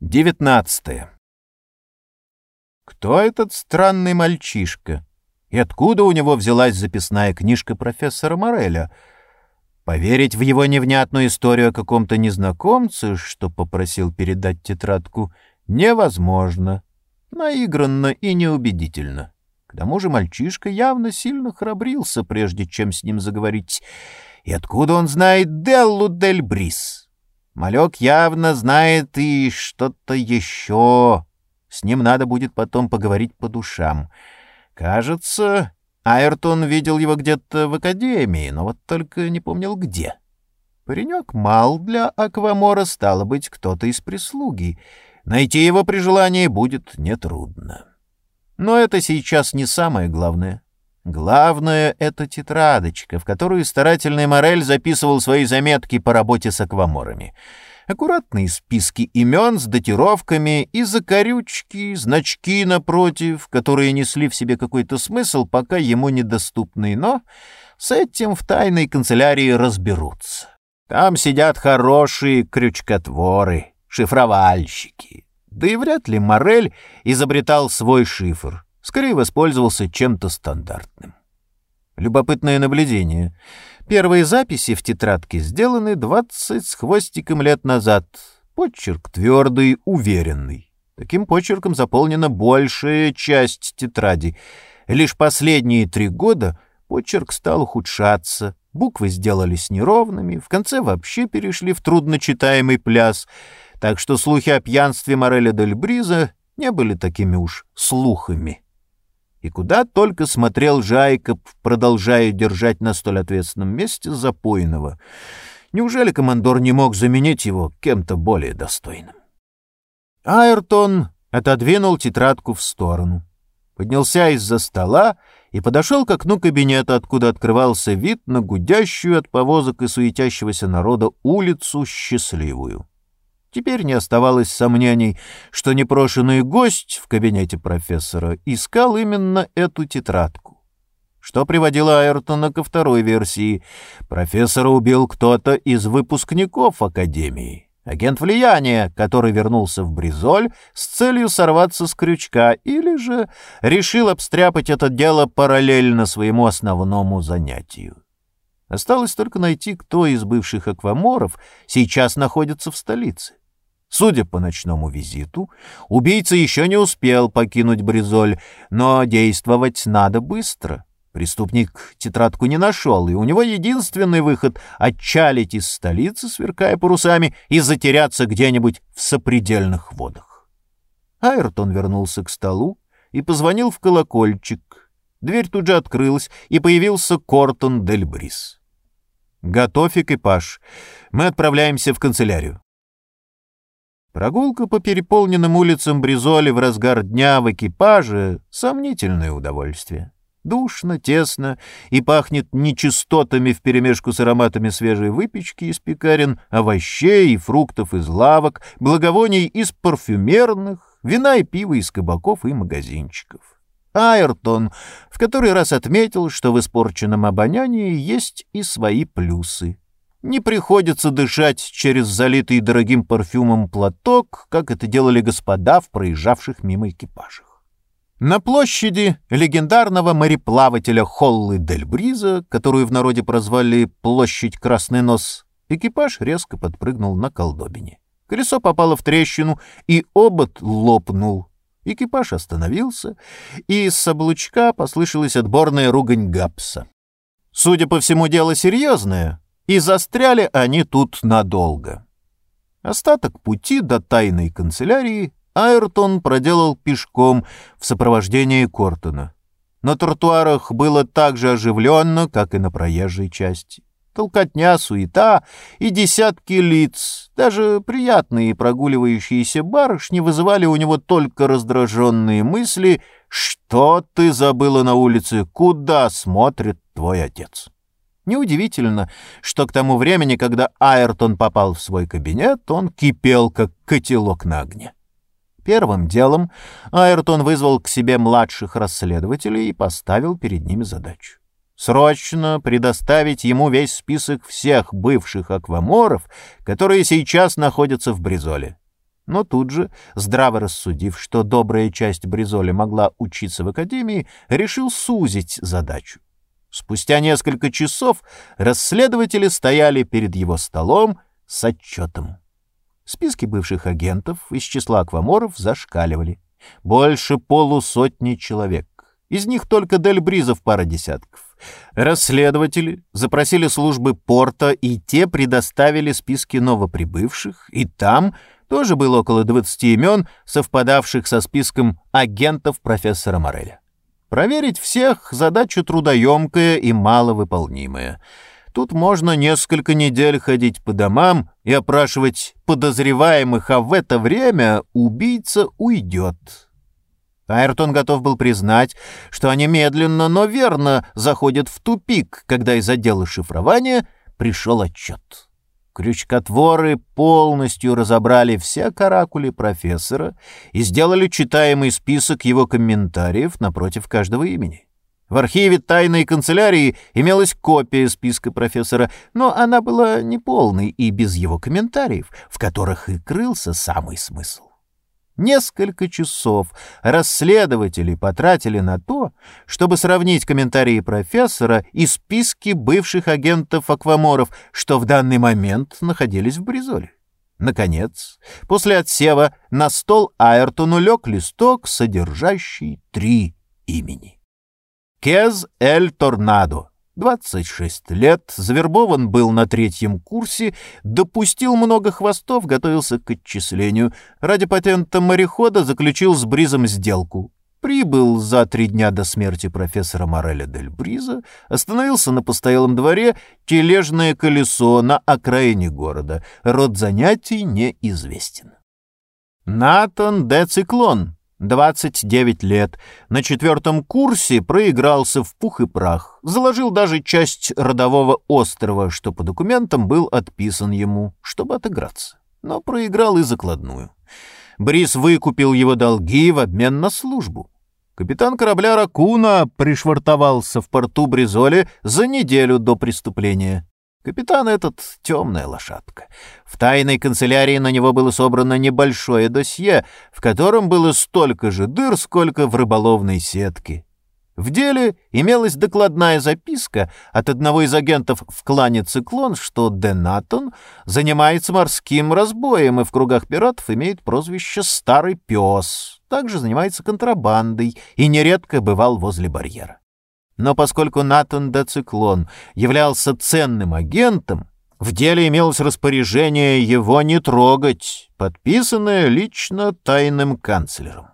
19. Кто этот странный мальчишка? И откуда у него взялась записная книжка профессора Мореля? Поверить в его невнятную историю о каком-то незнакомце, что попросил передать тетрадку, невозможно. Наигранно и неубедительно. К тому же мальчишка явно сильно храбрился, прежде чем с ним заговорить. И откуда он знает Деллу Дель Брис? Малек явно знает и что-то еще. С ним надо будет потом поговорить по душам. Кажется, Айртон видел его где-то в академии, но вот только не помнил где. Паренек мал для Аквамора, стало быть, кто-то из прислуги. Найти его при желании будет нетрудно. Но это сейчас не самое главное. Главное — это тетрадочка, в которую старательный Морель записывал свои заметки по работе с акваморами. Аккуратные списки имен с датировками и закорючки, значки напротив, которые несли в себе какой-то смысл, пока ему недоступный, но с этим в тайной канцелярии разберутся. Там сидят хорошие крючкотворы, шифровальщики. Да и вряд ли Морель изобретал свой шифр — скорее воспользовался чем-то стандартным. Любопытное наблюдение. Первые записи в тетрадке сделаны 20 с хвостиком лет назад. Почерк твердый, уверенный. Таким почерком заполнена большая часть тетради. Лишь последние три года почерк стал ухудшаться, буквы сделались неровными, в конце вообще перешли в трудночитаемый пляс, так что слухи о пьянстве Мореля Дель Бриза не были такими уж слухами. И куда только смотрел Жайкоб, продолжая держать на столь ответственном месте запойного. Неужели командор не мог заменить его кем-то более достойным? Айртон отодвинул тетрадку в сторону, поднялся из-за стола и подошел к окну кабинета, откуда открывался вид на гудящую от повозок и суетящегося народа улицу счастливую. Теперь не оставалось сомнений, что непрошенный гость в кабинете профессора искал именно эту тетрадку. Что приводило Айртона ко второй версии. Профессора убил кто-то из выпускников Академии. Агент влияния, который вернулся в Бризоль с целью сорваться с крючка, или же решил обстряпать это дело параллельно своему основному занятию. Осталось только найти, кто из бывших акваморов сейчас находится в столице. Судя по ночному визиту, убийца еще не успел покинуть Бризоль, но действовать надо быстро. Преступник тетрадку не нашел, и у него единственный выход — отчалить из столицы, сверкая парусами, и затеряться где-нибудь в сопредельных водах. Айртон вернулся к столу и позвонил в колокольчик. Дверь тут же открылась, и появился Кортон Дель Брис. «Готовь экипаж. Мы отправляемся в канцелярию». Прогулка по переполненным улицам Бризоли в разгар дня в экипаже — сомнительное удовольствие. Душно, тесно и пахнет нечистотами вперемешку с ароматами свежей выпечки из пекарен, овощей и фруктов из лавок, благовоний из парфюмерных, вина и пива из кабаков и магазинчиков. Айртон в который раз отметил, что в испорченном обонянии есть и свои плюсы. Не приходится дышать через залитый дорогим парфюмом платок, как это делали господа в проезжавших мимо экипажах. На площади легендарного мореплавателя Холлы Дель Бриза, которую в народе прозвали «Площадь Красный Нос», экипаж резко подпрыгнул на колдобине. Колесо попало в трещину, и обод лопнул. Экипаж остановился, и с облучка послышалась отборная ругань Гапса. Судя по всему, дело серьезное, и застряли они тут надолго. Остаток пути до тайной канцелярии Айртон проделал пешком в сопровождении Кортона. На тротуарах было так же оживленно, как и на проезжей части. Толкотня, суета и десятки лиц, даже приятные прогуливающиеся барышни вызывали у него только раздраженные мысли «Что ты забыла на улице? Куда смотрит твой отец?» Неудивительно, что к тому времени, когда Айртон попал в свой кабинет, он кипел, как котелок на огне. Первым делом Айртон вызвал к себе младших расследователей и поставил перед ними задачу. Срочно предоставить ему весь список всех бывших акваморов, которые сейчас находятся в Бризоле. но тут же, здраво рассудив, что добрая часть Бризоли могла учиться в академии, решил сузить задачу. Спустя несколько часов расследователи стояли перед его столом с отчетом. Списки бывших агентов из числа акваморов зашкаливали. Больше полусотни человек. Из них только Дель Бризов пара десятков. Расследователи запросили службы порта, и те предоставили списки новоприбывших, и там тоже было около 20 имен, совпадавших со списком агентов профессора Мореля. Проверить всех — задача трудоемкая и маловыполнимая. Тут можно несколько недель ходить по домам и опрашивать подозреваемых, а в это время убийца уйдет. Айртон готов был признать, что они медленно, но верно заходят в тупик, когда из отдела шифрования пришел отчет. Крючкотворы полностью разобрали все каракули профессора и сделали читаемый список его комментариев напротив каждого имени. В архиве тайной канцелярии имелась копия списка профессора, но она была неполной и без его комментариев, в которых и крылся самый смысл. Несколько часов расследователи потратили на то, чтобы сравнить комментарии профессора и списки бывших агентов акваморов, что в данный момент находились в Бризоле. Наконец, после отсева на стол Айртону лег листок, содержащий три имени. Кез Эль Торнадо, 26 лет, завербован был на третьем курсе, допустил много хвостов, готовился к отчислению. Ради патента морехода заключил с Бризом сделку. Прибыл за три дня до смерти профессора Мореля Дель Бриза, остановился на постоялом дворе тележное колесо на окраине города. Род занятий неизвестен. Натан де Циклон, 29 лет, на четвертом курсе проигрался в пух и прах, заложил даже часть родового острова, что по документам был отписан ему, чтобы отыграться, но проиграл и закладную. Брис выкупил его долги в обмен на службу. Капитан корабля «Ракуна» пришвартовался в порту Бризоле за неделю до преступления. Капитан этот — темная лошадка. В тайной канцелярии на него было собрано небольшое досье, в котором было столько же дыр, сколько в рыболовной сетке. В деле имелась докладная записка от одного из агентов в клане «Циклон», что Денатон занимается морским разбоем и в кругах пиратов имеет прозвище «Старый пес». Также занимается контрабандой и нередко бывал возле барьера. Но поскольку Натан де Циклон являлся ценным агентом, в деле имелось распоряжение его не трогать, подписанное лично тайным канцлером.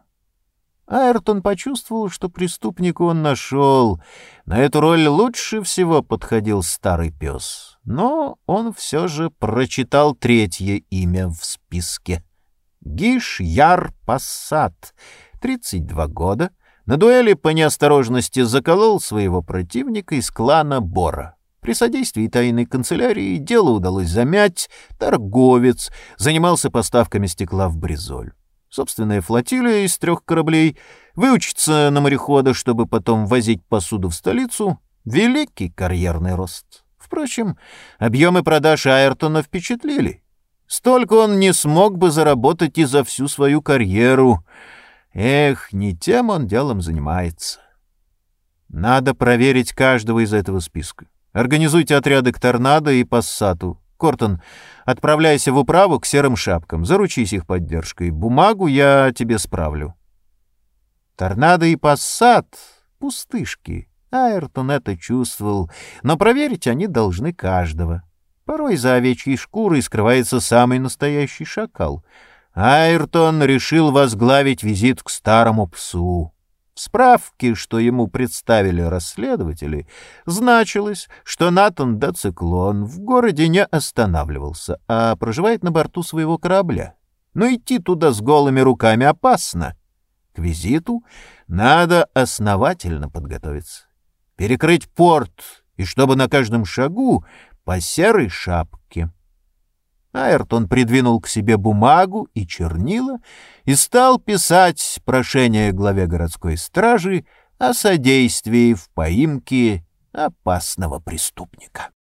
Айртон почувствовал, что преступника он нашел. На эту роль лучше всего подходил старый пес. Но он все же прочитал третье имя в списке. Гиш Яр Пассат, 32 года, на дуэли по неосторожности заколол своего противника из клана Бора. При содействии тайной канцелярии дело удалось замять. Торговец занимался поставками стекла в Бризоль. Собственная флотилия из трех кораблей, выучиться на морехода, чтобы потом возить посуду в столицу — великий карьерный рост. Впрочем, объемы продаж Айртона впечатлили. Столько он не смог бы заработать и за всю свою карьеру — Эх, не тем он делом занимается. Надо проверить каждого из этого списка. Организуйте отряды к Торнадо и Пассату. Кортон, отправляйся в управу к серым шапкам. Заручись их поддержкой. Бумагу я тебе справлю. Торнадо и Пассат — пустышки. Айртон это чувствовал, но проверить они должны каждого. Порой за овечьей шкурой скрывается самый настоящий шакал — Айртон решил возглавить визит к старому псу. В справке, что ему представили расследователи, значилось, что Натан Доциклон в городе не останавливался, а проживает на борту своего корабля. Но идти туда с голыми руками опасно. К визиту надо основательно подготовиться. Перекрыть порт, и чтобы на каждом шагу по серой шапке. Айртон придвинул к себе бумагу и чернила и стал писать прошение главе городской стражи о содействии в поимке опасного преступника.